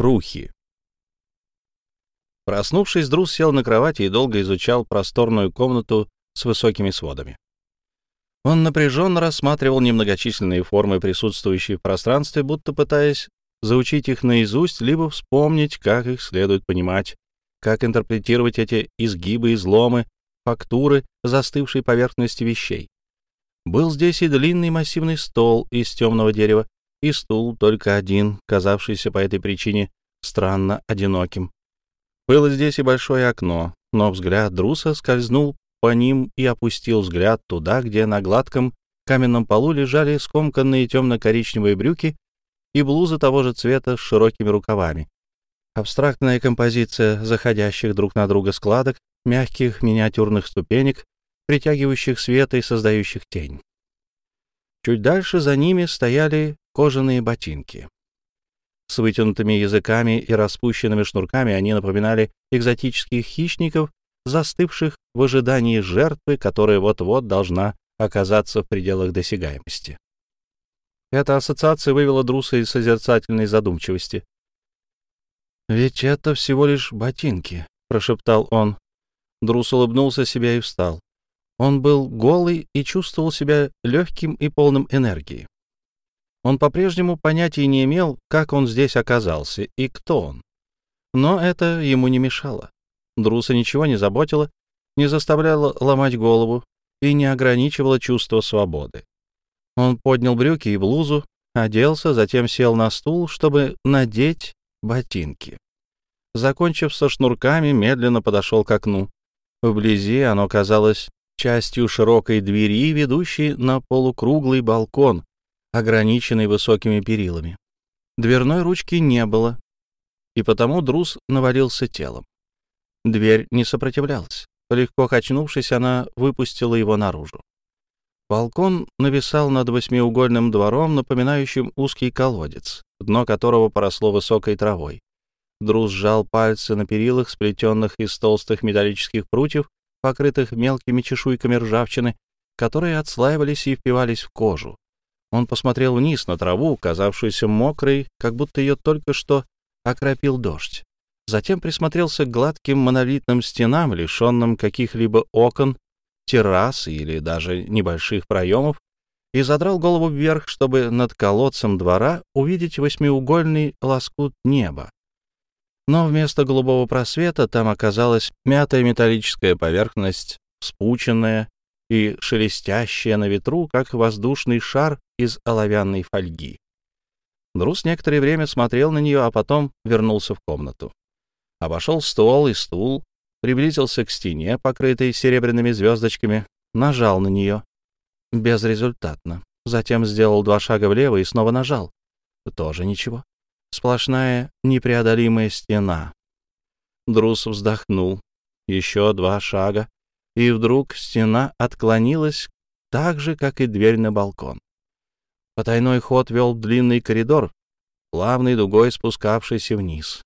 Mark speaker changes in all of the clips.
Speaker 1: Крухи. Проснувшись, Друз сел на кровати и долго изучал просторную комнату с высокими сводами. Он напряженно рассматривал немногочисленные формы, присутствующие в пространстве, будто пытаясь заучить их наизусть, либо вспомнить, как их следует понимать, как интерпретировать эти изгибы, изломы, фактуры застывшей поверхности вещей. Был здесь и длинный массивный стол из темного дерева, и стул только один, казавшийся по этой причине странно одиноким. Было здесь и большое окно, но взгляд Друса скользнул по ним и опустил взгляд туда, где на гладком каменном полу лежали скомканные темно-коричневые брюки и блуза того же цвета с широкими рукавами. Абстрактная композиция заходящих друг на друга складок, мягких миниатюрных ступенек, притягивающих свет и создающих тень. Чуть дальше за ними стояли кожаные ботинки. С вытянутыми языками и распущенными шнурками они напоминали экзотических хищников, застывших в ожидании жертвы, которая вот-вот должна оказаться в пределах досягаемости. Эта ассоциация вывела Друса из созерцательной задумчивости. «Ведь это всего лишь ботинки», — прошептал он. Друс улыбнулся себе и встал. Он был голый и чувствовал себя легким и полным энергии. Он по-прежнему понятия не имел, как он здесь оказался и кто он. Но это ему не мешало. Друса ничего не заботило, не заставляло ломать голову и не ограничивало чувство свободы. Он поднял брюки и блузу, оделся, затем сел на стул, чтобы надеть ботинки. Закончив со шнурками, медленно подошел к окну. Вблизи оно казалось частью широкой двери, ведущей на полукруглый балкон, ограниченный высокими перилами. Дверной ручки не было, и потому Друз навалился телом. Дверь не сопротивлялась. Легко качнувшись, она выпустила его наружу. Балкон нависал над восьмиугольным двором, напоминающим узкий колодец, дно которого поросло высокой травой. Друз сжал пальцы на перилах, сплетенных из толстых металлических прутьев, покрытых мелкими чешуйками ржавчины, которые отслаивались и впивались в кожу. Он посмотрел вниз на траву, казавшуюся мокрой, как будто ее только что окропил дождь. Затем присмотрелся к гладким монолитным стенам, лишенным каких-либо окон, террас или даже небольших проемов, и задрал голову вверх, чтобы над колодцем двора увидеть восьмиугольный лоскут неба. Но вместо голубого просвета там оказалась мятая металлическая поверхность, спученная и шелестящая на ветру, как воздушный шар из оловянной фольги. Друз некоторое время смотрел на нее, а потом вернулся в комнату обошел стол и стул, приблизился к стене, покрытой серебряными звездочками, нажал на нее. Безрезультатно. Затем сделал два шага влево и снова нажал. Тоже ничего. Сплошная непреодолимая стена. Друс вздохнул. Еще два шага, и вдруг стена отклонилась так же, как и дверь на балкон. Потайной ход вел длинный коридор, плавной дугой спускавшийся вниз.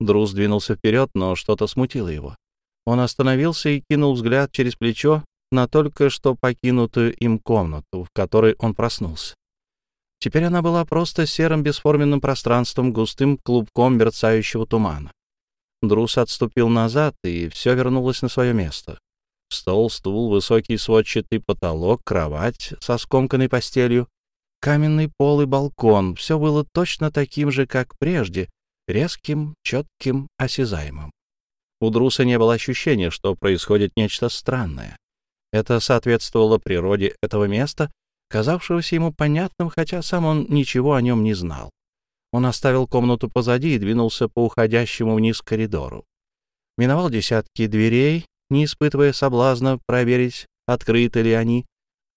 Speaker 1: Друз двинулся вперед, но что-то смутило его. Он остановился и кинул взгляд через плечо на только что покинутую им комнату, в которой он проснулся. Теперь она была просто серым бесформенным пространством, густым клубком мерцающего тумана. Друз отступил назад, и все вернулось на свое место. Стол, стул, высокий сводчатый потолок, кровать со скомканной постелью, каменный пол и балкон — все было точно таким же, как прежде, резким, четким, осязаемым. У Друса не было ощущения, что происходит нечто странное. Это соответствовало природе этого места, казавшегося ему понятным, хотя сам он ничего о нем не знал. Он оставил комнату позади и двинулся по уходящему вниз коридору. Миновал десятки дверей, не испытывая соблазна проверить, открыты ли они.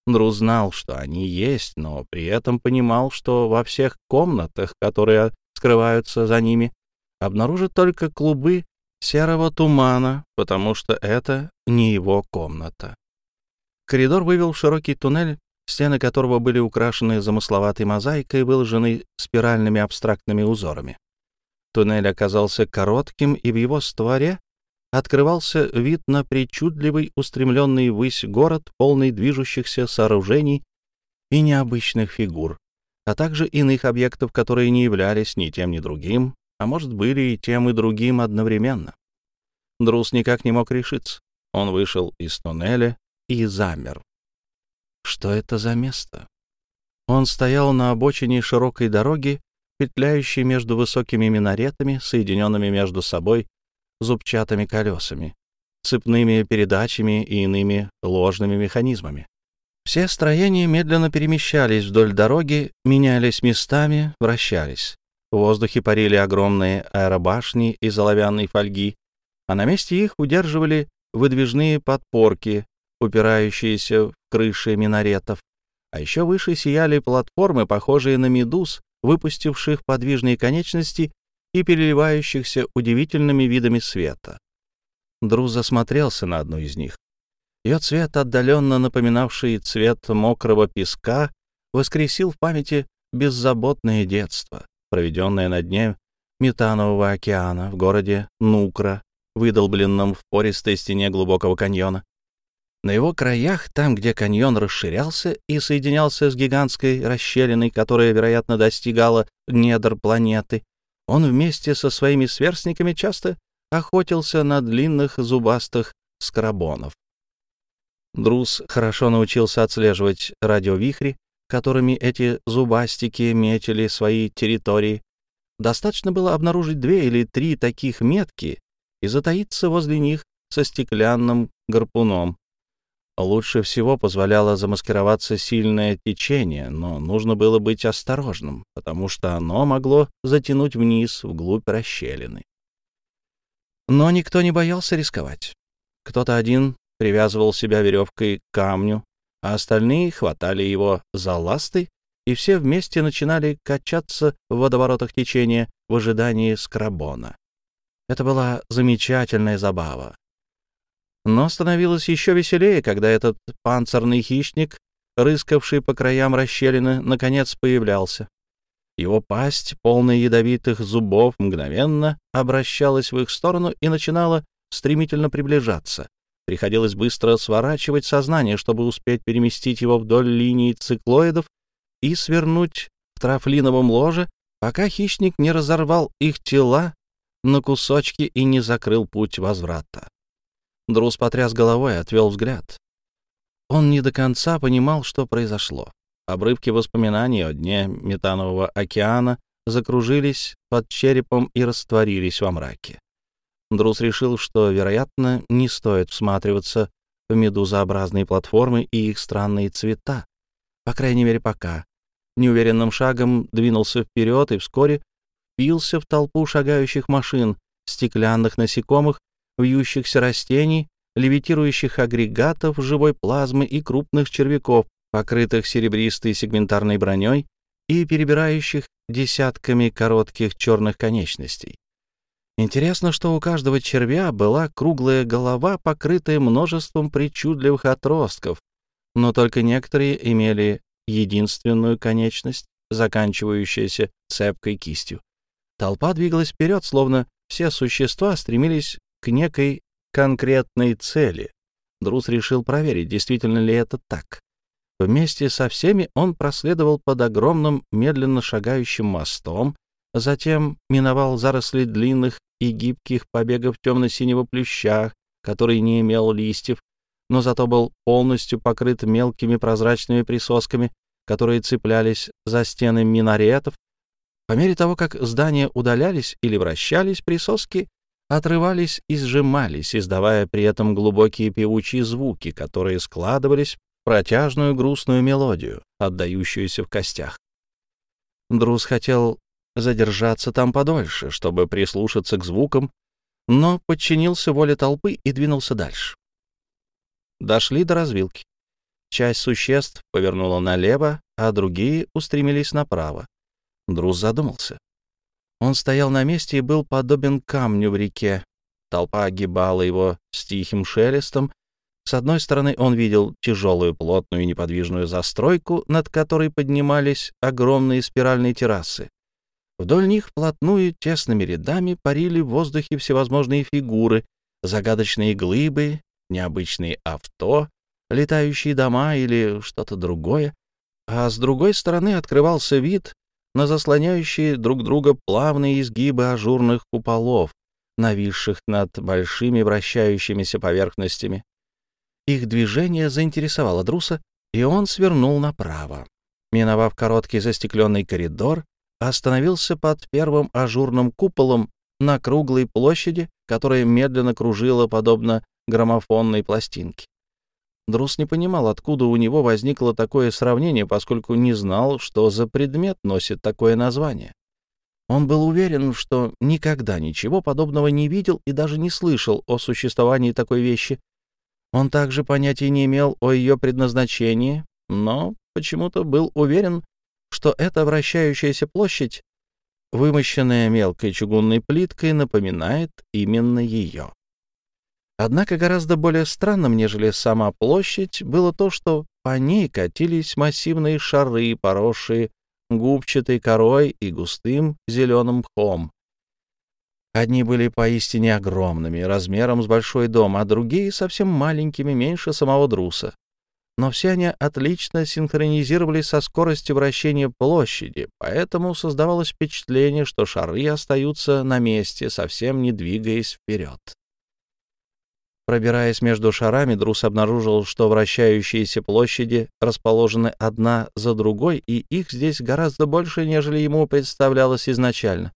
Speaker 1: Друз знал, что они есть, но при этом понимал, что во всех комнатах, которые скрываются за ними, обнаружит только клубы серого тумана, потому что это не его комната. Коридор вывел в широкий туннель, стены которого были украшены замысловатой мозаикой и выложены спиральными абстрактными узорами. Туннель оказался коротким, и в его створе открывался вид на причудливый, устремленный ввысь город, полный движущихся сооружений и необычных фигур а также иных объектов, которые не являлись ни тем, ни другим, а может, были и тем, и другим одновременно. Друз никак не мог решиться. Он вышел из туннеля и замер. Что это за место? Он стоял на обочине широкой дороги, петляющей между высокими минаретами, соединенными между собой зубчатыми колесами, цепными передачами и иными ложными механизмами. Все строения медленно перемещались вдоль дороги, менялись местами, вращались. В воздухе парили огромные аэробашни из оловянной фольги, а на месте их удерживали выдвижные подпорки, упирающиеся в крыши минаретов. А еще выше сияли платформы, похожие на медуз, выпустивших подвижные конечности и переливающихся удивительными видами света. Друз засмотрелся на одну из них. Ее цвет, отдаленно напоминавший цвет мокрого песка, воскресил в памяти беззаботное детство, проведенное на дне Метанового океана в городе Нукра, выдолбленном в пористой стене глубокого каньона. На его краях, там, где каньон расширялся и соединялся с гигантской расщелиной, которая, вероятно, достигала недр планеты, он вместе со своими сверстниками часто охотился на длинных зубастых скрабонов. Друз хорошо научился отслеживать радиовихри, которыми эти зубастики метили свои территории. Достаточно было обнаружить две или три таких метки и затаиться возле них со стеклянным гарпуном. Лучше всего позволяло замаскироваться сильное течение, но нужно было быть осторожным, потому что оно могло затянуть вниз, вглубь расщелины. Но никто не боялся рисковать. Кто-то один привязывал себя веревкой к камню, а остальные хватали его за ласты, и все вместе начинали качаться в водоворотах течения в ожидании скрабона. Это была замечательная забава. Но становилось еще веселее, когда этот панцирный хищник, рыскавший по краям расщелины, наконец появлялся. Его пасть, полная ядовитых зубов, мгновенно обращалась в их сторону и начинала стремительно приближаться. Приходилось быстро сворачивать сознание, чтобы успеть переместить его вдоль линии циклоидов и свернуть в трафлиновом ложе, пока хищник не разорвал их тела на кусочки и не закрыл путь возврата. Друз потряс головой отвел взгляд. Он не до конца понимал, что произошло. Обрывки воспоминаний о дне метанового океана закружились под черепом и растворились во мраке. Друз решил, что, вероятно, не стоит всматриваться в медузообразные платформы и их странные цвета, по крайней мере, пока. Неуверенным шагом двинулся вперед и вскоре впился в толпу шагающих машин, стеклянных насекомых, вьющихся растений, левитирующих агрегатов живой плазмы и крупных червяков, покрытых серебристой сегментарной броней и перебирающих десятками коротких черных конечностей. Интересно, что у каждого червя была круглая голова, покрытая множеством причудливых отростков, но только некоторые имели единственную конечность, заканчивающуюся цепкой кистью. Толпа двигалась вперед, словно все существа стремились к некой конкретной цели. Друз решил проверить, действительно ли это так. Вместе со всеми он проследовал под огромным медленно шагающим мостом, затем миновал заросли длинных и гибких побегов темно-синего плюща, который не имел листьев, но зато был полностью покрыт мелкими прозрачными присосками, которые цеплялись за стены минаретов. По мере того, как здания удалялись или вращались, присоски отрывались и сжимались, издавая при этом глубокие певучие звуки, которые складывались в протяжную грустную мелодию, отдающуюся в костях. Друз хотел задержаться там подольше, чтобы прислушаться к звукам, но подчинился воле толпы и двинулся дальше. Дошли до развилки. Часть существ повернула налево, а другие устремились направо. Друз задумался. Он стоял на месте и был подобен камню в реке. Толпа огибала его с тихим шелестом. С одной стороны он видел тяжелую, плотную неподвижную застройку, над которой поднимались огромные спиральные террасы. Вдоль них вплотную тесными рядами парили в воздухе всевозможные фигуры, загадочные глыбы, необычные авто, летающие дома или что-то другое. А с другой стороны открывался вид на заслоняющие друг друга плавные изгибы ажурных куполов, нависших над большими вращающимися поверхностями. Их движение заинтересовало Друса, и он свернул направо. Миновав короткий застекленный коридор, остановился под первым ажурным куполом на круглой площади, которая медленно кружила, подобно граммофонной пластинке. Друс не понимал, откуда у него возникло такое сравнение, поскольку не знал, что за предмет носит такое название. Он был уверен, что никогда ничего подобного не видел и даже не слышал о существовании такой вещи. Он также понятия не имел о ее предназначении, но почему-то был уверен, что эта вращающаяся площадь, вымощенная мелкой чугунной плиткой, напоминает именно ее. Однако гораздо более странным, нежели сама площадь, было то, что по ней катились массивные шары, поросшие губчатой корой и густым зеленым мхом. Одни были поистине огромными, размером с большой дом, а другие — совсем маленькими, меньше самого друса. Но все они отлично синхронизировались со скоростью вращения площади, поэтому создавалось впечатление, что шары остаются на месте, совсем не двигаясь вперед. Пробираясь между шарами, Друс обнаружил, что вращающиеся площади расположены одна за другой, и их здесь гораздо больше, нежели ему представлялось изначально.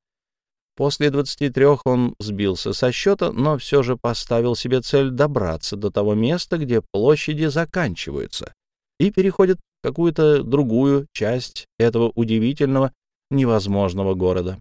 Speaker 1: После 23 он сбился со счета, но все же поставил себе цель добраться до того места, где площади заканчиваются и переходят в какую-то другую часть этого удивительного, невозможного города.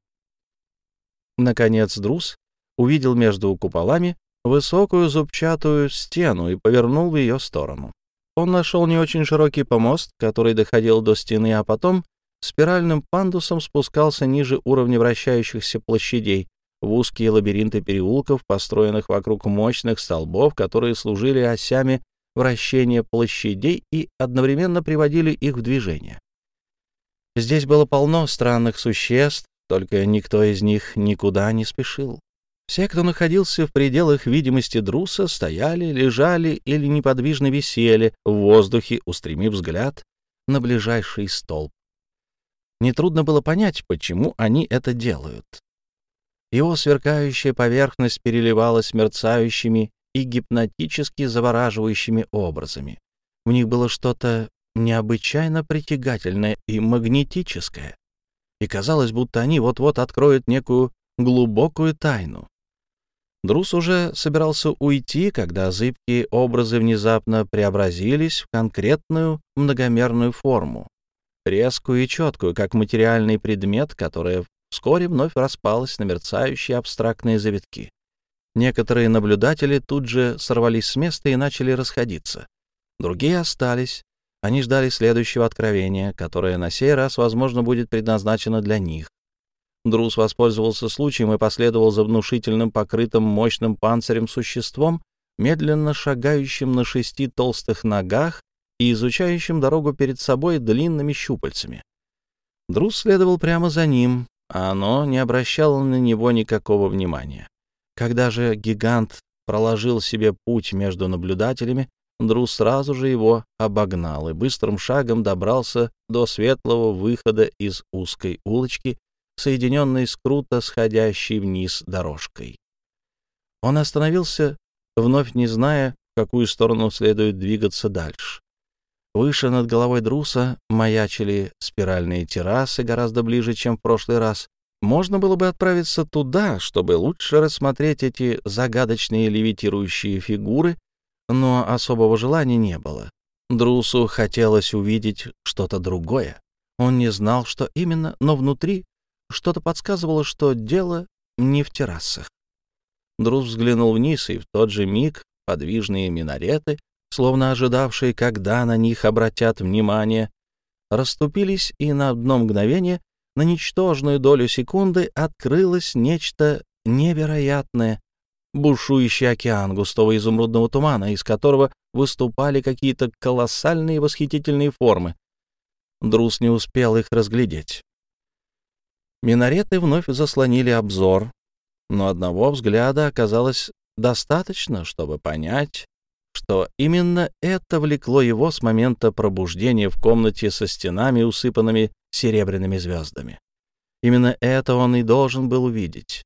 Speaker 1: Наконец Друс увидел между куполами высокую зубчатую стену и повернул в ее сторону. Он нашел не очень широкий помост, который доходил до стены, а потом спиральным пандусом спускался ниже уровня вращающихся площадей, в узкие лабиринты переулков, построенных вокруг мощных столбов, которые служили осями вращения площадей и одновременно приводили их в движение. Здесь было полно странных существ, только никто из них никуда не спешил. Все, кто находился в пределах видимости Друса, стояли, лежали или неподвижно висели в воздухе, устремив взгляд на ближайший столб. Нетрудно было понять, почему они это делают. Его сверкающая поверхность переливалась мерцающими и гипнотически завораживающими образами. В них было что-то необычайно притягательное и магнетическое. И казалось, будто они вот-вот откроют некую глубокую тайну. Друс уже собирался уйти, когда зыбкие образы внезапно преобразились в конкретную многомерную форму, резкую и четкую, как материальный предмет, которая вскоре вновь распалась на мерцающие абстрактные завитки. Некоторые наблюдатели тут же сорвались с места и начали расходиться. Другие остались. Они ждали следующего откровения, которое на сей раз, возможно, будет предназначено для них. Друз воспользовался случаем и последовал за внушительным, покрытым мощным панцирем существом, медленно шагающим на шести толстых ногах и изучающим дорогу перед собой длинными щупальцами. Друз следовал прямо за ним, а оно не обращало на него никакого внимания. Когда же гигант проложил себе путь между наблюдателями, Друз сразу же его обогнал и быстрым шагом добрался до светлого выхода из узкой улочки, соединенной с круто сходящей вниз дорожкой. Он остановился, вновь не зная, в какую сторону следует двигаться дальше. Выше над головой Друса маячили спиральные террасы гораздо ближе, чем в прошлый раз. Можно было бы отправиться туда, чтобы лучше рассмотреть эти загадочные левитирующие фигуры, но особого желания не было. Друсу хотелось увидеть что-то другое. Он не знал, что именно, но внутри что-то подсказывало, что дело не в террасах. Друз взглянул вниз, и в тот же миг подвижные минареты, словно ожидавшие, когда на них обратят внимание, расступились, и на одно мгновение, на ничтожную долю секунды, открылось нечто невероятное, бушующий океан густого изумрудного тумана, из которого выступали какие-то колоссальные восхитительные формы. Друз не успел их разглядеть. Минареты вновь заслонили обзор, но одного взгляда оказалось достаточно, чтобы понять, что именно это влекло его с момента пробуждения в комнате со стенами, усыпанными серебряными звездами. Именно это он и должен был увидеть.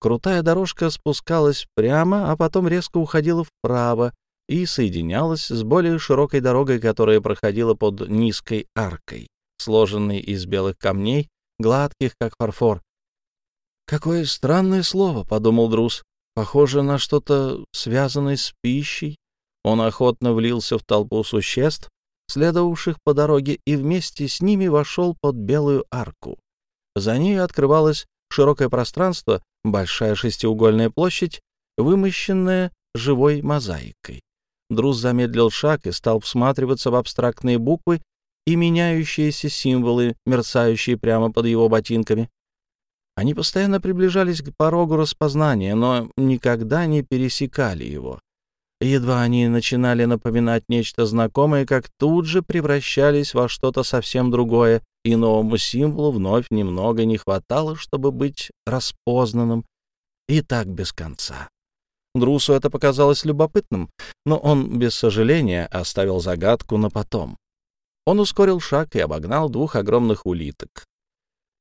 Speaker 1: Крутая дорожка спускалась прямо, а потом резко уходила вправо и соединялась с более широкой дорогой, которая проходила под низкой аркой, сложенной из белых камней, гладких, как фарфор. «Какое странное слово», — подумал Друз. «Похоже на что-то, связанное с пищей». Он охотно влился в толпу существ, следовавших по дороге, и вместе с ними вошел под белую арку. За ней открывалось широкое пространство, большая шестиугольная площадь, вымощенная живой мозаикой. Друз замедлил шаг и стал всматриваться в абстрактные буквы и меняющиеся символы, мерцающие прямо под его ботинками. Они постоянно приближались к порогу распознания, но никогда не пересекали его. Едва они начинали напоминать нечто знакомое, как тут же превращались во что-то совсем другое, и новому символу вновь немного не хватало, чтобы быть распознанным, и так без конца. Друсу это показалось любопытным, но он без сожаления оставил загадку на потом. Он ускорил шаг и обогнал двух огромных улиток.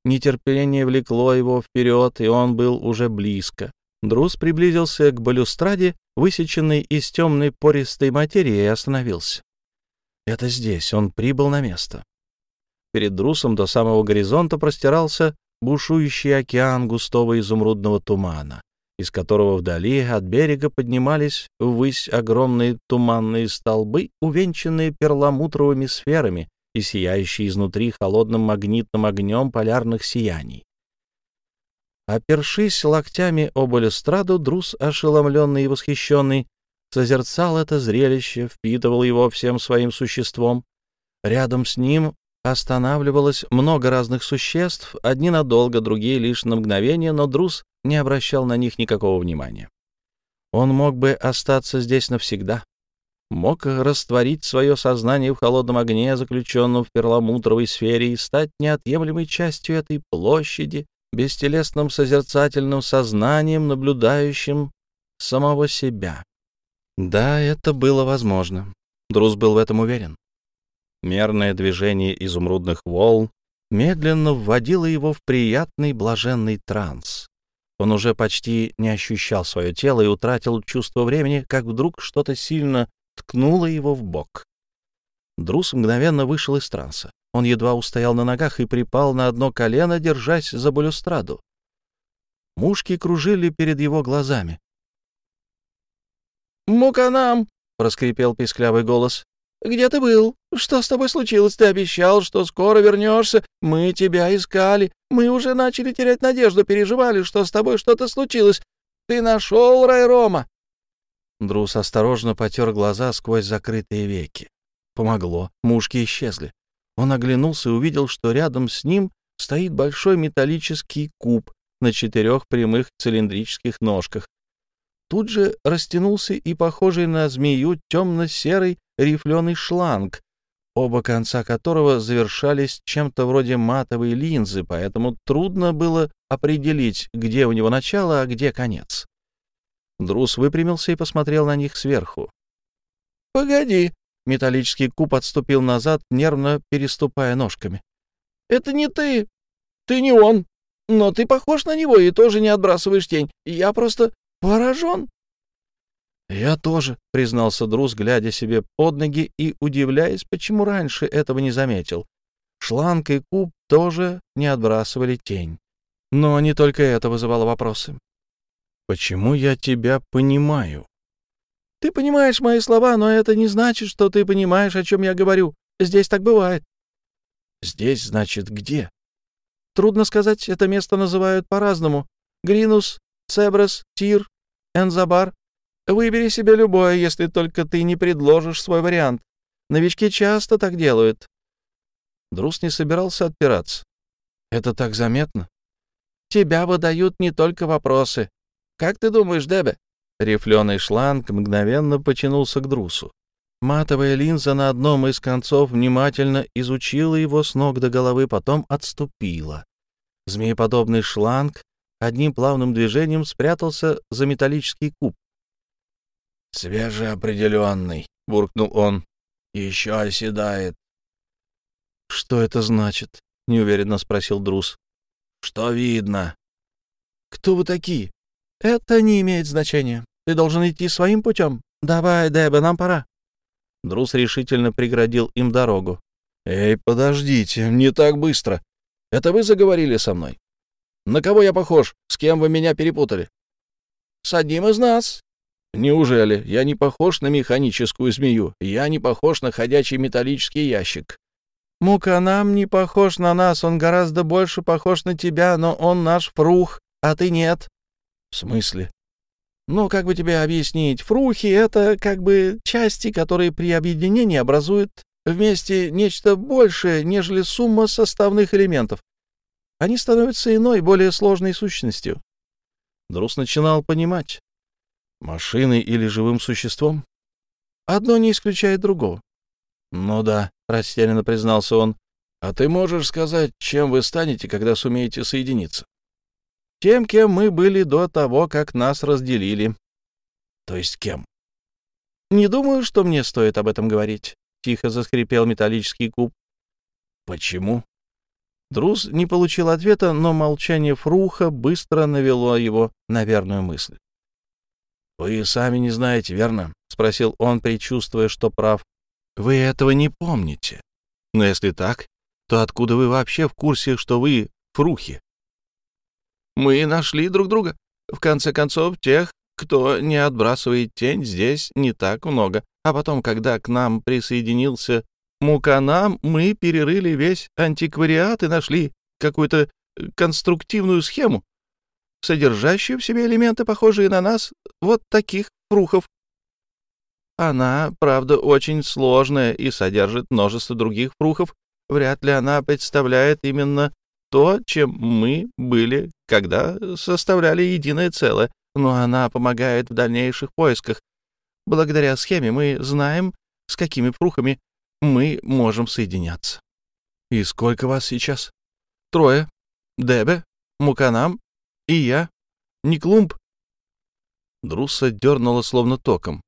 Speaker 1: Нетерпение влекло его вперед, и он был уже близко. Друз приблизился к балюстраде, высеченной из темной пористой материи, и остановился. Это здесь, он прибыл на место. Перед Друсом до самого горизонта простирался бушующий океан густого изумрудного тумана, из которого вдали от берега поднимались ввысь огромные туманные столбы, увенчанные перламутровыми сферами и сияющие изнутри холодным магнитным огнем полярных сияний. Опершись локтями об балюстраду, Друс, ошеломленный и восхищенный, созерцал это зрелище, впитывал его всем своим существом. Рядом с ним останавливалось много разных существ, одни надолго, другие лишь на мгновение, но Друс не обращал на них никакого внимания. Он мог бы остаться здесь навсегда, мог растворить свое сознание в холодном огне, заключенном в перламутровой сфере, и стать неотъемлемой частью этой площади, бестелесным созерцательным сознанием, наблюдающим самого себя. Да, это было возможно. Друз был в этом уверен. Мерное движение изумрудных волн медленно вводило его в приятный блаженный транс. Он уже почти не ощущал свое тело и утратил чувство времени, как вдруг что-то сильно ткнуло его в бок. Друз мгновенно вышел из транса. Он едва устоял на ногах и припал на одно колено, держась за балюстраду. Мушки кружили перед его глазами. «Муканам!» — проскрипел писклявый голос. «Где ты был? Что с тобой случилось? Ты обещал, что скоро вернешься. Мы тебя искали. Мы уже начали терять надежду, переживали, что с тобой что-то случилось. Ты нашел Райрома?» Друс осторожно потер глаза сквозь закрытые веки. Помогло. Мушки исчезли. Он оглянулся и увидел, что рядом с ним стоит большой металлический куб на четырех прямых цилиндрических ножках. Тут же растянулся и похожий на змею темно-серый рифленый шланг, оба конца которого завершались чем-то вроде матовой линзы, поэтому трудно было определить, где у него начало, а где конец. Друс выпрямился и посмотрел на них сверху. «Погоди!» Металлический куб отступил назад, нервно переступая ножками. «Это не ты! Ты не он! Но ты похож на него и тоже не отбрасываешь тень. Я просто поражен!» «Я тоже», — признался Друз, глядя себе под ноги и удивляясь, почему раньше этого не заметил. Шланг и куб тоже не отбрасывали тень. Но не только это вызывало вопросы. «Почему я тебя понимаю?» Ты понимаешь мои слова, но это не значит, что ты понимаешь, о чем я говорю. Здесь так бывает. Здесь, значит, где? Трудно сказать, это место называют по-разному. Гринус, Цебрес, Тир, Энзабар. Выбери себе любое, если только ты не предложишь свой вариант. Новички часто так делают. Друс не собирался отпираться. Это так заметно. Тебя выдают не только вопросы. Как ты думаешь, Дебе? Рифленый шланг мгновенно потянулся к друсу. Матовая линза на одном из концов внимательно изучила его с ног до головы, потом отступила. Змееподобный шланг одним плавным движением спрятался за металлический куб. «Свежеопределенный», — буркнул он. «Еще оседает». «Что это значит?» — неуверенно спросил Друс.
Speaker 2: «Что видно?»
Speaker 3: «Кто вы такие?» «Это не имеет значения. Ты должен идти своим путем. Давай, Дебе, нам пора».
Speaker 1: Друз решительно преградил им дорогу.
Speaker 2: «Эй, подождите, не так быстро. Это вы заговорили со мной? На кого я похож? С кем вы меня перепутали?»
Speaker 3: «С одним из нас».
Speaker 2: «Неужели? Я не похож на механическую змею. Я не похож на ходячий металлический ящик».
Speaker 3: «Муканам не похож на нас. Он гораздо больше похож на тебя, но он наш фрух, а ты нет».
Speaker 2: «В смысле?»
Speaker 3: Ну, как бы тебе объяснить? Фрухи — это как бы части, которые при объединении образуют вместе нечто большее, нежели сумма составных элементов. Они становятся иной, более сложной сущностью.
Speaker 1: Друс начинал понимать. Машиной или живым существом?
Speaker 3: Одно не исключает другого.
Speaker 1: «Ну да», — растерянно признался он.
Speaker 2: «А ты можешь сказать, чем вы станете, когда сумеете соединиться?»
Speaker 3: «Тем, кем мы были до того, как нас разделили».
Speaker 2: «То есть кем?»
Speaker 3: «Не думаю, что мне стоит об этом говорить. Тихо заскрипел металлический куб.
Speaker 2: «Почему?»
Speaker 1: Друз не получил ответа, но молчание Фруха быстро навело его на верную мысль.
Speaker 2: «Вы сами не знаете, верно?»
Speaker 1: — спросил он, предчувствуя, что прав. «Вы этого не помните. Но если так, то откуда вы вообще в курсе, что вы Фрухи?»
Speaker 3: «Мы нашли друг друга. В конце концов, тех, кто не отбрасывает тень, здесь не так много. А потом, когда к нам присоединился Муканам, мы перерыли весь антиквариат и нашли какую-то э, конструктивную схему, содержащую в себе элементы, похожие на нас, вот таких фрухов. Она, правда, очень сложная и содержит множество других фрухов. Вряд ли она представляет именно то, чем мы были, когда составляли единое целое, но она помогает в дальнейших поисках, Благодаря схеме мы знаем, с какими фрухами мы можем соединяться.
Speaker 1: И сколько вас сейчас?
Speaker 3: Трое. Дебе, Муканам и я. Никлумб.
Speaker 1: Друса дернула словно током.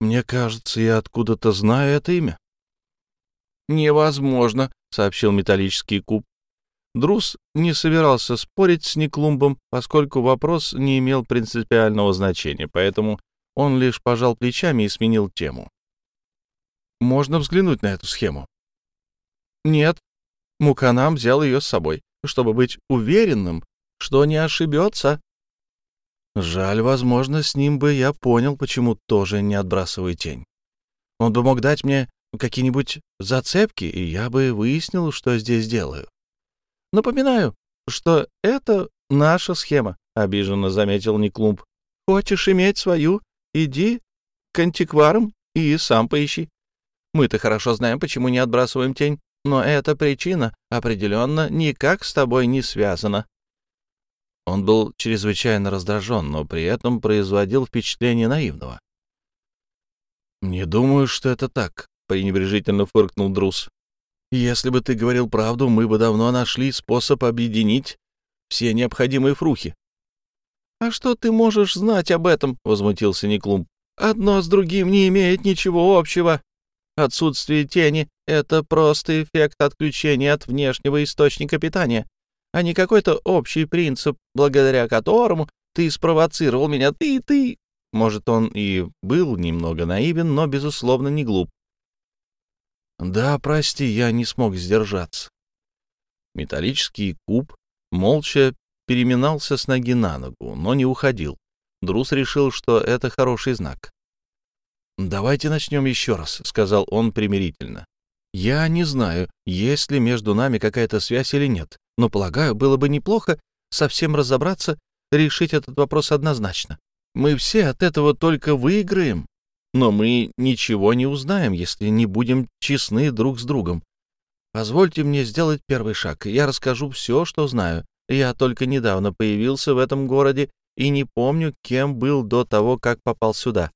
Speaker 1: Мне кажется, я откуда-то знаю это имя.
Speaker 3: «Невозможно», — сообщил металлический куб. Друс не собирался спорить с Никлумбом, поскольку вопрос не имел принципиального значения, поэтому он лишь пожал плечами и сменил тему. «Можно взглянуть на эту схему?» «Нет». Муканам взял ее с собой, чтобы быть уверенным, что не ошибется.
Speaker 1: Жаль, возможно, с ним бы я понял, почему тоже не отбрасываю тень. Он бы мог дать мне какие-нибудь зацепки, и я бы выяснил, что здесь делаю.
Speaker 3: Напоминаю, что это наша схема, — обиженно заметил Никлумб. Хочешь иметь свою Иди к антикварам и сам поищи. Мы-то хорошо знаем, почему не отбрасываем тень, но эта причина определенно никак с тобой не связана».
Speaker 1: Он был чрезвычайно раздражен, но при этом производил впечатление наивного. «Не думаю, что это так», — пренебрежительно фыркнул Друз. «Если бы ты говорил правду, мы бы давно нашли способ объединить все необходимые фрухи.
Speaker 3: «А что ты можешь знать об этом?» — возмутился Никлум. «Одно с другим не имеет ничего общего. Отсутствие тени — это просто эффект отключения от внешнего источника питания, а не какой-то общий принцип, благодаря которому ты спровоцировал меня, ты ты». Может, он и был немного наивен, но, безусловно, не глуп.
Speaker 1: «Да, прости, я не смог сдержаться». Металлический куб молча переминался с ноги на ногу, но не уходил. Друс решил, что это хороший знак. «Давайте начнем еще раз», — сказал он примирительно. «Я не знаю, есть ли между нами какая-то связь или нет, но, полагаю, было бы неплохо совсем разобраться, решить этот вопрос однозначно. Мы все от этого только выиграем, но мы ничего не узнаем, если не будем честны друг с другом. Позвольте мне сделать первый шаг, я расскажу все, что знаю, я только недавно появился в этом городе и не помню, кем был до того, как попал сюда.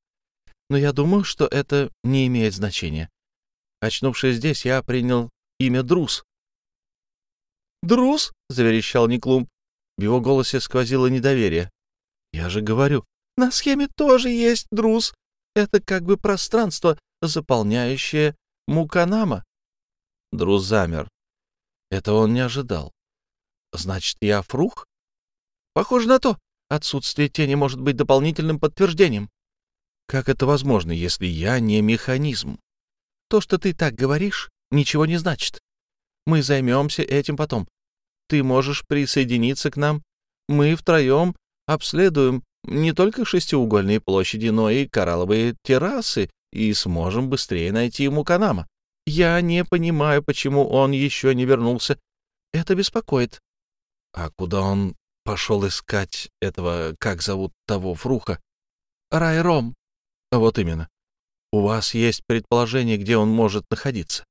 Speaker 1: Но я думаю, что это не имеет значения. Очнувшись здесь, я принял имя Друз.
Speaker 3: «Друз?» — заверещал Никлумб.
Speaker 1: В его голосе сквозило недоверие. «Я же говорю,
Speaker 3: на схеме тоже есть Друз. Это как бы пространство, заполняющее Муканама».
Speaker 1: Друз замер. Это он не ожидал.
Speaker 3: Значит, я фрух? Похоже на то. Отсутствие тени может быть дополнительным подтверждением. Как это возможно, если я не механизм? То, что ты так говоришь, ничего не значит. Мы займемся этим потом. Ты можешь присоединиться к нам. Мы втроем обследуем не только шестиугольные площади, но и коралловые террасы и сможем быстрее найти Муканама. Я не понимаю, почему он еще не вернулся. Это беспокоит.
Speaker 2: А куда он пошел искать этого, как зовут того, Фруха?
Speaker 3: Райром.
Speaker 2: Вот именно. У вас есть предположение, где он может находиться?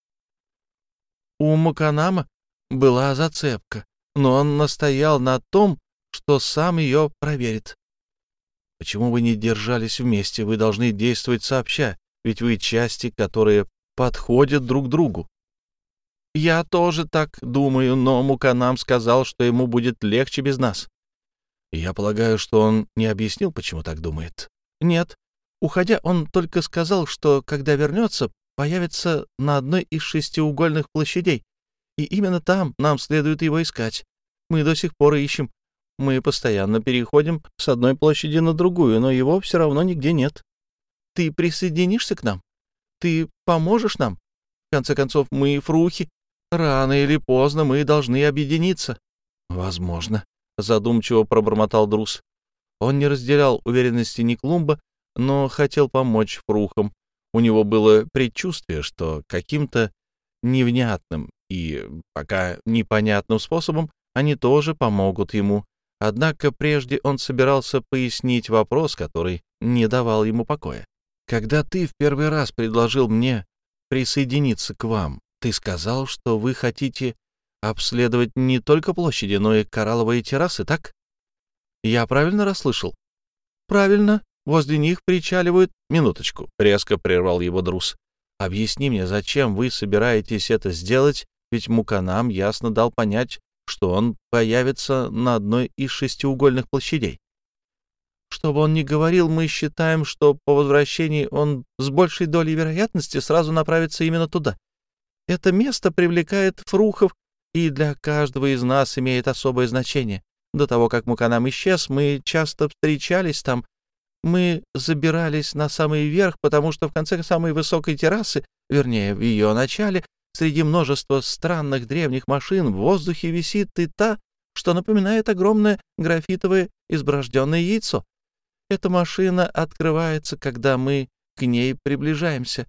Speaker 3: У Муканама была зацепка, но он настоял на том, что сам ее проверит.
Speaker 2: Почему вы не держались вместе? Вы должны действовать сообща, ведь вы части, которые подходят друг другу.
Speaker 3: Я тоже так думаю, но Муканам сказал, что ему будет легче без нас.
Speaker 2: Я полагаю, что он не объяснил, почему так думает.
Speaker 3: Нет. Уходя, он только сказал, что, когда вернется, появится на одной из шестиугольных площадей. И именно там нам следует его искать. Мы до сих пор ищем. Мы постоянно переходим с одной площади на другую, но его все равно нигде нет. Ты присоединишься к нам? Ты поможешь нам? В конце концов, мы фрухи. Рано или поздно мы должны объединиться.
Speaker 2: Возможно, задумчиво пробормотал Друс. Он не разделял уверенности Никлумба, но хотел помочь фрухам. У него было предчувствие, что каким-то невнятным и пока непонятным способом они тоже помогут ему. Однако прежде он собирался пояснить вопрос, который не давал ему покоя. «Когда ты в первый раз предложил мне присоединиться к вам, ты сказал, что вы хотите обследовать не только площади, но и коралловые террасы, так? Я правильно расслышал?» «Правильно. Возле них причаливают...» «Минуточку», — резко прервал его Друс. «Объясни мне, зачем вы собираетесь это сделать, ведь Муканам ясно дал понять, что он появится на одной из шестиугольных площадей. Что бы он ни говорил, мы считаем, что по возвращении он с большей долей вероятности сразу направится именно туда. Это место привлекает фрухов и для каждого из нас имеет особое значение. До того, как Муканам исчез, мы часто встречались там. Мы забирались на самый верх, потому что в конце самой высокой террасы, вернее, в ее начале, Среди множества странных древних машин в воздухе висит и та, что напоминает огромное графитовое изброжденное яйцо. Эта машина открывается, когда мы к ней приближаемся.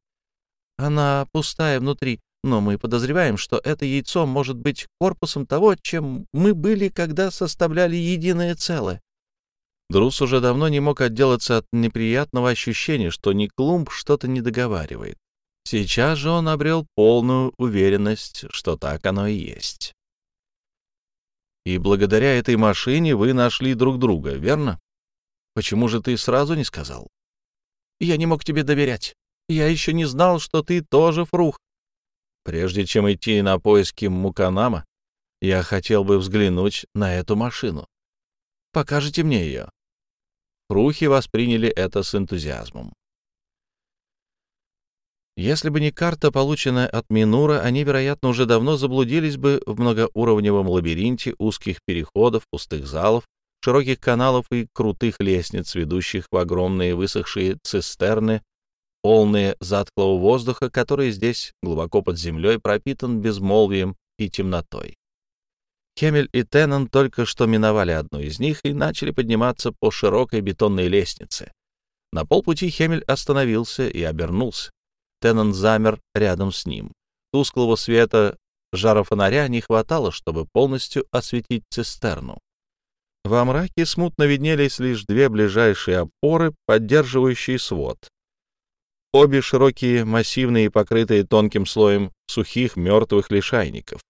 Speaker 2: Она пустая внутри, но мы подозреваем, что это яйцо может быть корпусом того, чем мы были, когда составляли единое целое. Друс уже давно не мог отделаться от неприятного ощущения, что Никлумб что-то не договаривает. Сейчас же он обрел полную уверенность, что так оно и есть. И благодаря этой машине вы нашли друг друга, верно? Почему же ты сразу не сказал?
Speaker 3: Я не мог тебе доверять. Я еще не знал, что ты тоже фрух.
Speaker 2: Прежде чем идти на поиски Муканама, я хотел бы взглянуть на эту машину. Покажите мне ее. Фрухи восприняли это с энтузиазмом. Если бы не карта, полученная от Минура, они, вероятно, уже давно заблудились бы в многоуровневом лабиринте узких переходов, пустых залов, широких каналов и крутых лестниц, ведущих в огромные высохшие цистерны, полные затхлого воздуха, который здесь, глубоко под землей, пропитан безмолвием и темнотой. Хемель и Теннон только что миновали одну из них и начали подниматься по широкой бетонной лестнице. На полпути Хемель остановился и обернулся. Теннон замер рядом с ним. Тусклого света жара фонаря не хватало, чтобы полностью осветить цистерну. Во мраке смутно виднелись лишь две ближайшие опоры, поддерживающие свод. Обе широкие, массивные и покрытые тонким слоем сухих мертвых лишайников.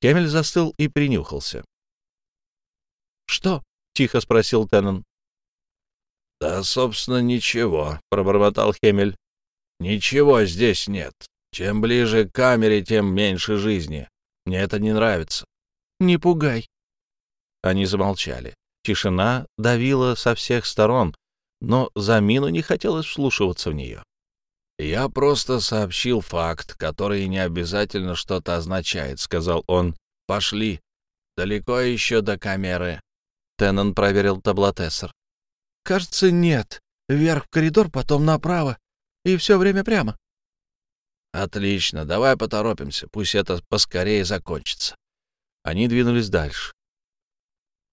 Speaker 2: Кемель застыл и принюхался. «Что?» — тихо спросил Теннон.
Speaker 3: «Да, собственно, ничего», — пробормотал Хемель. Ничего здесь нет. Чем ближе к камере, тем меньше жизни. Мне это не нравится.
Speaker 2: Не пугай. Они замолчали. Тишина давила со всех сторон, но Замину не хотелось вслушиваться в нее.
Speaker 3: «Я просто сообщил факт, который не обязательно что-то означает», — сказал он. «Пошли. далеко еще до камеры?»
Speaker 2: Теннон проверил таблотессор.
Speaker 3: «Кажется, нет. Вверх в коридор, потом направо. И все время прямо». «Отлично. Давай поторопимся. Пусть это поскорее закончится».
Speaker 2: Они двинулись дальше.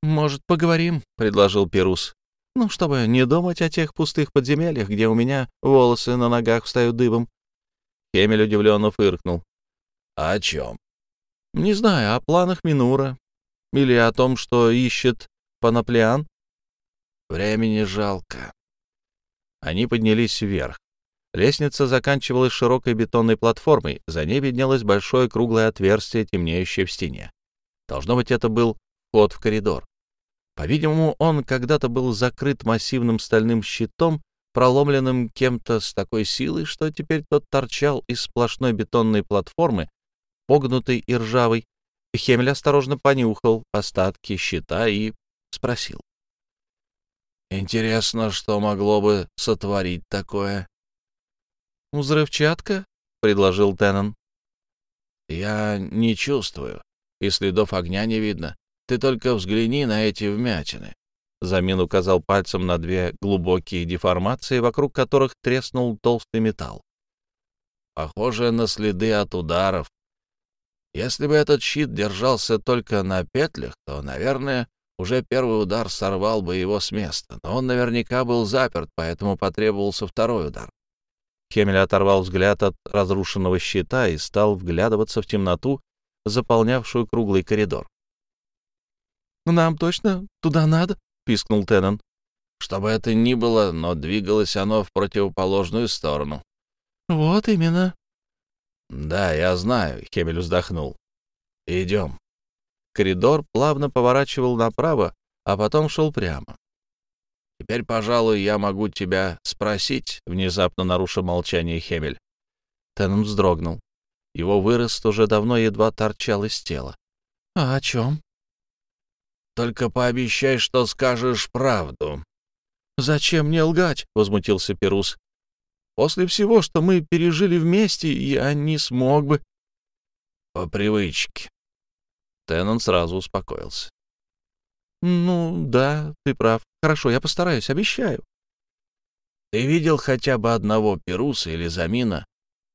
Speaker 3: «Может, поговорим?» — предложил Перус. «Ну, чтобы не думать о тех пустых подземельях, где у меня волосы на ногах встают дыбом».
Speaker 2: Хемель удивленно фыркнул.
Speaker 3: «А о чем?» «Не знаю, о планах Минура. Или о том, что ищет Панаплиан?» «Времени жалко».
Speaker 2: Они поднялись вверх. Лестница заканчивалась широкой бетонной платформой, за ней виднелось большое круглое отверстие, темнеющее в стене. Должно быть, это был вход в коридор. По-видимому, он когда-то был закрыт массивным стальным щитом, проломленным кем-то с такой силой, что теперь тот торчал из сплошной бетонной платформы, погнутый и ржавый. Хемель осторожно понюхал остатки щита и спросил.
Speaker 3: «Интересно, что могло бы сотворить такое?»
Speaker 2: «Взрывчатка?» — предложил Теннон.
Speaker 3: «Я не чувствую, и следов огня не видно. Ты только взгляни на эти вмятины».
Speaker 2: Замин указал пальцем на две глубокие деформации, вокруг которых треснул толстый металл.
Speaker 3: «Похоже на следы от ударов. Если бы этот щит держался только на петлях, то, наверное, уже первый удар сорвал бы его с места, но он наверняка был заперт, поэтому потребовался второй удар.
Speaker 2: Хемель оторвал взгляд от разрушенного щита и стал вглядываться в темноту, заполнявшую круглый коридор.
Speaker 3: «Нам точно туда надо?» — пискнул Теннон. «Что бы это ни было, но двигалось оно в противоположную сторону». «Вот именно». «Да, я знаю», — Хемель вздохнул. «Идем».
Speaker 2: Коридор плавно поворачивал направо, а потом шел прямо.
Speaker 3: «Теперь, пожалуй, я могу тебя спросить», — внезапно нарушил молчание Хемель.
Speaker 2: Теннон вздрогнул. Его вырост уже давно едва торчал из тела.
Speaker 3: «А о чем?» «Только пообещай, что скажешь правду». «Зачем мне лгать?» — возмутился Перус. «После всего, что мы пережили вместе, я не смог бы...» «По привычке»,
Speaker 2: Теннон сразу успокоился.
Speaker 3: «Ну, да, ты прав. Хорошо, я постараюсь, обещаю». «Ты видел хотя бы одного Перуса или Замина,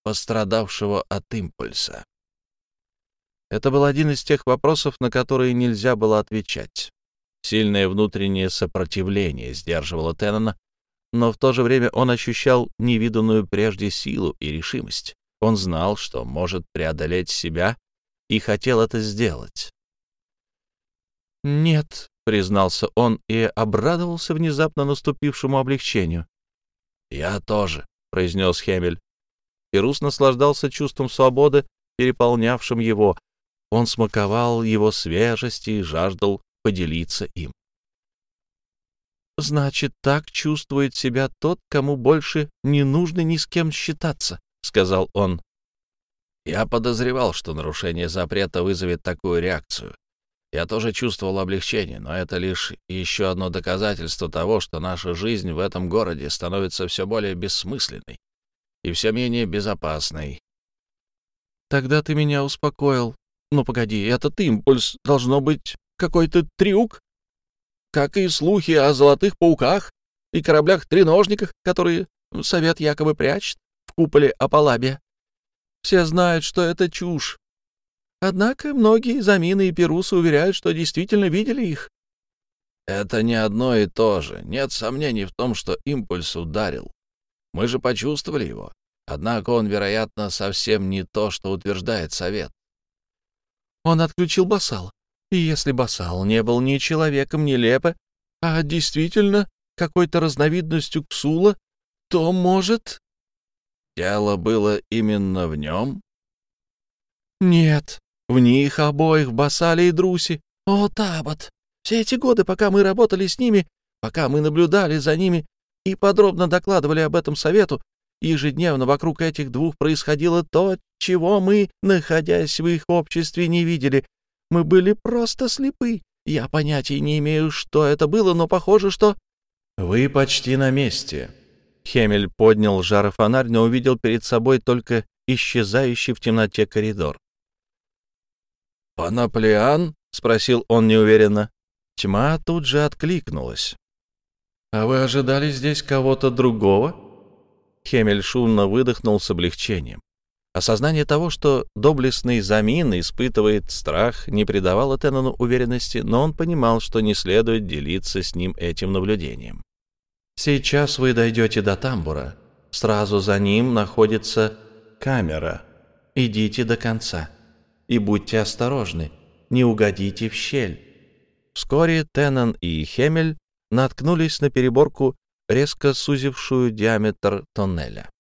Speaker 3: пострадавшего от импульса?»
Speaker 2: Это был один из тех вопросов, на которые нельзя было отвечать. Сильное внутреннее сопротивление сдерживало Теннона, но в то же время он ощущал невиданную прежде силу и решимость. Он знал, что может преодолеть себя и хотел это сделать.
Speaker 3: «Нет», — признался он и обрадовался внезапно наступившему облегчению.
Speaker 2: «Я тоже», — произнес Хемель. Ирус наслаждался чувством свободы, переполнявшим его. Он смаковал его свежести и жаждал поделиться им.
Speaker 3: «Значит, так чувствует себя тот, кому больше не нужно ни с кем считаться», — сказал он.
Speaker 2: Я подозревал, что нарушение запрета вызовет такую реакцию. Я тоже чувствовал облегчение, но это лишь еще одно доказательство того, что наша жизнь в этом городе становится все более бессмысленной и все менее безопасной.
Speaker 3: Тогда ты меня успокоил. Ну, погоди, этот импульс должно быть какой-то трюк? Как и слухи о золотых пауках и кораблях-треножниках, которые совет якобы прячет в куполе Апалабия. Все знают, что это чушь. Однако многие замины и перусы уверяют, что действительно видели их.
Speaker 2: Это не одно и то же. Нет сомнений в том, что импульс ударил. Мы же почувствовали его. Однако он, вероятно, совсем не то, что утверждает совет.
Speaker 3: Он отключил Басал. И если Басал не был ни человеком, ни лепо, а действительно какой-то разновидностью ксула, то, может,
Speaker 2: Дело было именно в нем?
Speaker 3: Нет, в них обоих, в Басале и Друсе. О, Табот, все эти годы, пока мы работали с ними, пока мы наблюдали за ними и подробно докладывали об этом совету, ежедневно вокруг этих двух происходило то, чего мы, находясь в их обществе, не видели. Мы были просто слепы. Я понятия не имею, что это было, но похоже, что...
Speaker 2: — Вы почти на месте, Хемель поднял жарофонарь, но увидел перед собой только исчезающий в темноте коридор.
Speaker 3: «Панаплеан?»
Speaker 2: — спросил он неуверенно. Тьма тут же откликнулась. «А вы ожидали здесь кого-то другого?» Хемель шумно выдохнул с облегчением. Осознание того, что доблестный Замин испытывает страх, не придавало Теннону уверенности, но он понимал, что не следует делиться с ним этим наблюдением. «Сейчас вы дойдете до тамбура. Сразу за ним находится камера. Идите до конца. И будьте осторожны, не угодите в щель». Вскоре Теннон и Хемель наткнулись на переборку, резко сузившую диаметр тоннеля.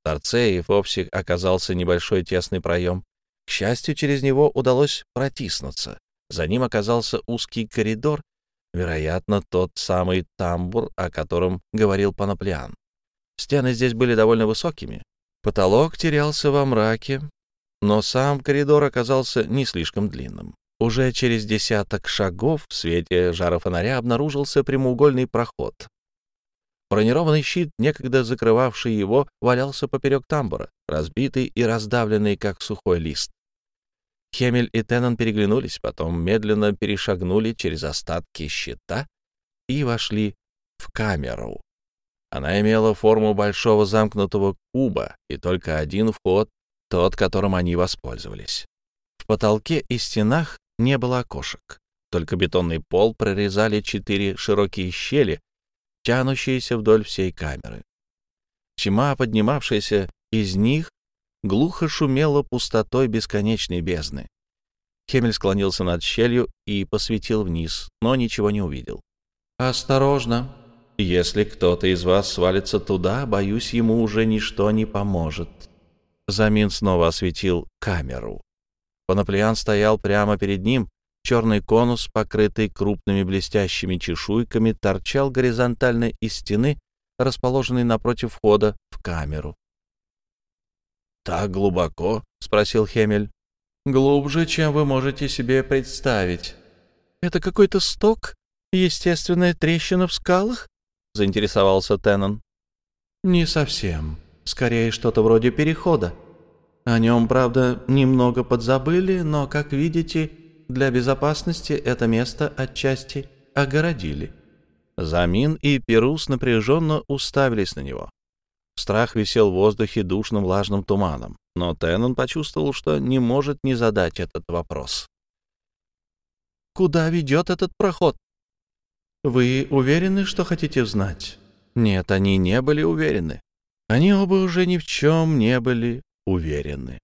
Speaker 2: В торце и вовсе оказался небольшой тесный проем. К счастью, через него удалось протиснуться. За ним оказался узкий коридор, вероятно, тот самый тамбур, о котором говорил Панаплиан. Стены здесь были довольно высокими. Потолок терялся во мраке, но сам коридор оказался не слишком длинным. Уже через десяток шагов в свете жара фонаря обнаружился прямоугольный проход. Бронированный щит, некогда закрывавший его, валялся поперек тамбура, разбитый и раздавленный, как сухой лист. Хемель и Теннон переглянулись, потом медленно перешагнули через остатки щита и вошли в камеру. Она имела форму большого замкнутого куба, и только один вход, тот, которым они воспользовались. В потолке и стенах не было окошек. Только бетонный пол прорезали четыре широкие щели, тянущиеся вдоль всей камеры. Чема, поднимавшаяся из них, глухо шумела пустотой бесконечной бездны. Хемель склонился над щелью и посветил вниз, но ничего не увидел. «Осторожно! Если кто-то из вас свалится туда, боюсь, ему уже ничто не поможет». Замин снова осветил камеру. Панаплиан стоял прямо перед ним. Черный конус, покрытый крупными блестящими чешуйками, торчал горизонтально из стены, расположенной напротив входа в камеру. «Так глубоко?» — спросил Хемель. «Глубже, чем вы можете себе представить. Это какой-то сток? Естественная трещина в скалах?» — заинтересовался Теннон. «Не совсем. Скорее, что-то вроде перехода. О нем, правда, немного подзабыли, но, как видите, для безопасности это место отчасти огородили. Замин и Перус напряженно уставились на него. Страх висел в воздухе душным влажным туманом, но Теннон почувствовал, что не может не задать этот вопрос. «Куда ведет этот проход?» «Вы уверены, что хотите знать?» Нет, они не были уверены. Они оба уже ни в чем не были уверены.